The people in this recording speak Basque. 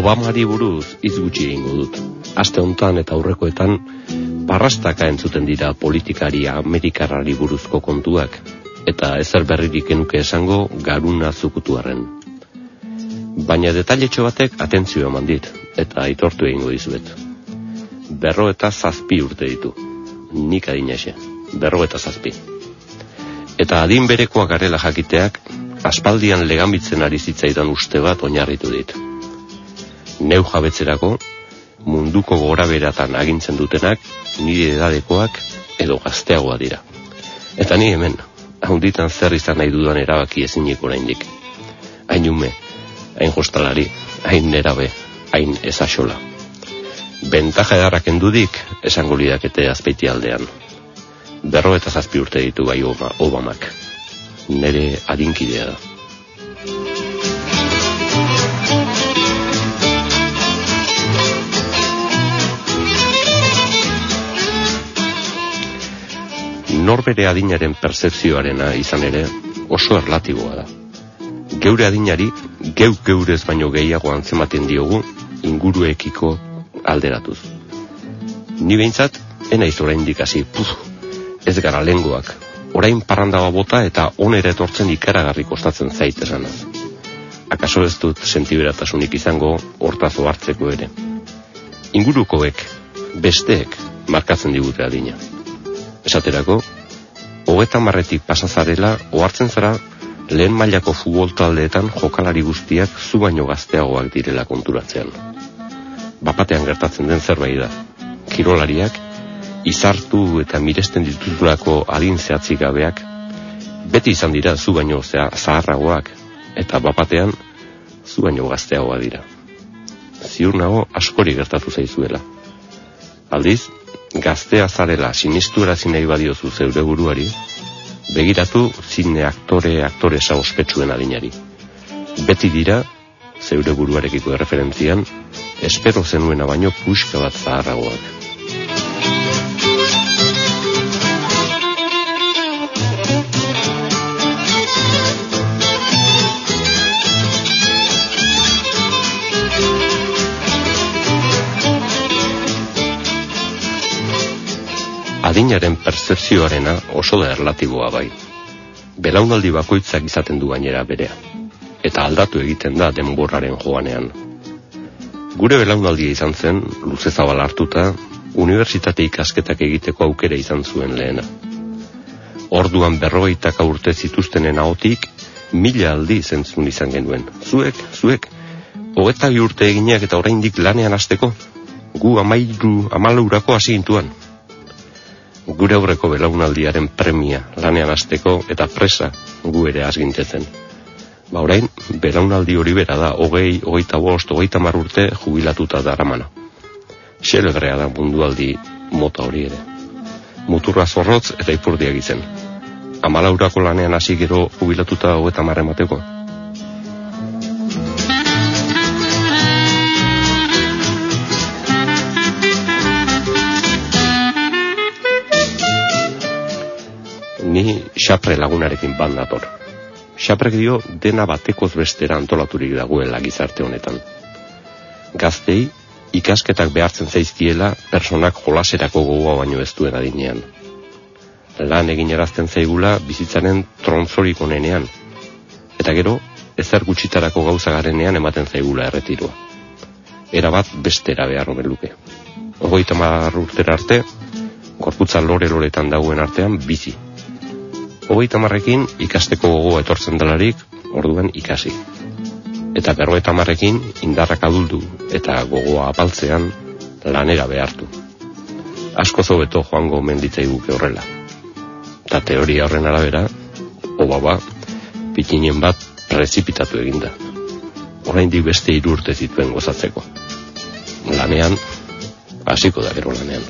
Obamari buruz izgutxi egingo dut. Aste hontan eta aurrekoetan parrastaka entzuten dira politikari amerikarrari buruzko kontuak eta ezer berririk enuke esango garuna zukutuaren. Baina detailetxo batek atentzio eman dit eta aitortu egingo dizuet. Berro eta zazpi urte ditu. Nik adinaxe. Berro eta zazpi. Eta adin berekoa garela jakiteak aspaldian legambitzen ari zitzaidan uste bat oinarritu dit. Neu jabetzerako, munduko gora beratan agintzen dutenak, nire edadekoak edo gazteagoa dira. Eta ni hemen, haunditan zer izan nahi dudan erabaki ezinik oraindik. Hain ume, hain jostalari, hain nerabe, hain ezaxola. Bentaja edarrak endudik, esango lidakete azpeiti aldean. Berro eta zazpi urte ditu bai Obamak nere adinkidea da. Norbere adinaren percepzioarena izan ere oso erlatiboa da. Geure adinari, geu geurez baino gehiago antzematen diogu inguruekiko alderatuz. Ni behintzat, ena izora indikasi, puf, ez gara lenguak, orain parrandaba bota eta onera etortzen ikaragarri kostatzen zait esanaz. Akaso ez dut sentiberatasunik izango hortazo hartzeko ere. Ingurukoek, besteek, markatzen digute adina. Esaterako, hogeta marretik pasazarela, ohartzen zara, lehen mailako futbol taldeetan jokalari guztiak zu baino gazteagoak direla konturatzean. Bapatean gertatzen den zerbait da. Kirolariak, izartu eta miresten dituzulako adin zehatzik gabeak, beti izan dira zu baino zea zaharragoak, eta bapatean zu baino gazteagoa dira. Ziur nago askori gertatu zaizuela. Aldiz, gaztea zarela sinistu erazi nahi badiozu zeure buruari, begiratu zine aktore aktore ospetsuen adinari. Beti dira, zeure buruarekiko erreferentzian, espero zenuena baino puxka bat zaharragoak. Adinaren percepzioarena oso da erlatiboa bai. Belaunaldi bakoitzak izaten du gainera berea. Eta aldatu egiten da denborraren joanean. Gure belaunaldia izan zen, luze zabal hartuta, unibertsitate ikasketak egiteko aukera izan zuen lehena. Orduan berrogeitak urte zituztenen ahotik, mila aldi zentzun izan genuen. Zuek, zuek, hogeta urte egineak eta oraindik lanean hasteko, gu amairu amalaurako hasi gintuan gure aurreko belaunaldiaren premia lanean hasteko eta presa gu ere azgintetzen. Ba orain, belaunaldi hori bera da, hogei, hogeita bost, hogeita mar urte jubilatuta daramana. Xelegrea da mundualdi mota hori ere. Muturra zorrotz eta ipurdiak izen. Amalaurako lanean hasi gero jubilatuta hogeita marre mateko. Ni xapre lagunarekin bat nator. Xaprek dio dena batekoz bestera antolaturik dagoela gizarte honetan. Gaztei, ikasketak behartzen zaizkiela personak jolaserako gogoa baino ez duen adinean. Lan egin erazten zaigula bizitzaren tronzorik onenean. Eta gero, ezer gutxitarako gauza garenean ematen zaigula erretirua. Era bat bestera behar omen luke. Ogoita urtera arte, gorputza lore-loretan dagoen artean bizi hogeita marrekin ikasteko gogoa etortzen delarik, orduan ikasi. Eta berroeta marrekin indarrak aduldu eta gogoa apaltzean lanera behartu. Asko zobeto joango menditzei guke horrela. Ta teoria horren arabera, obaba, pitinen bat prezipitatu eginda. Oraindik beste irurte zituen gozatzeko. Lanean, hasiko da gero lanean.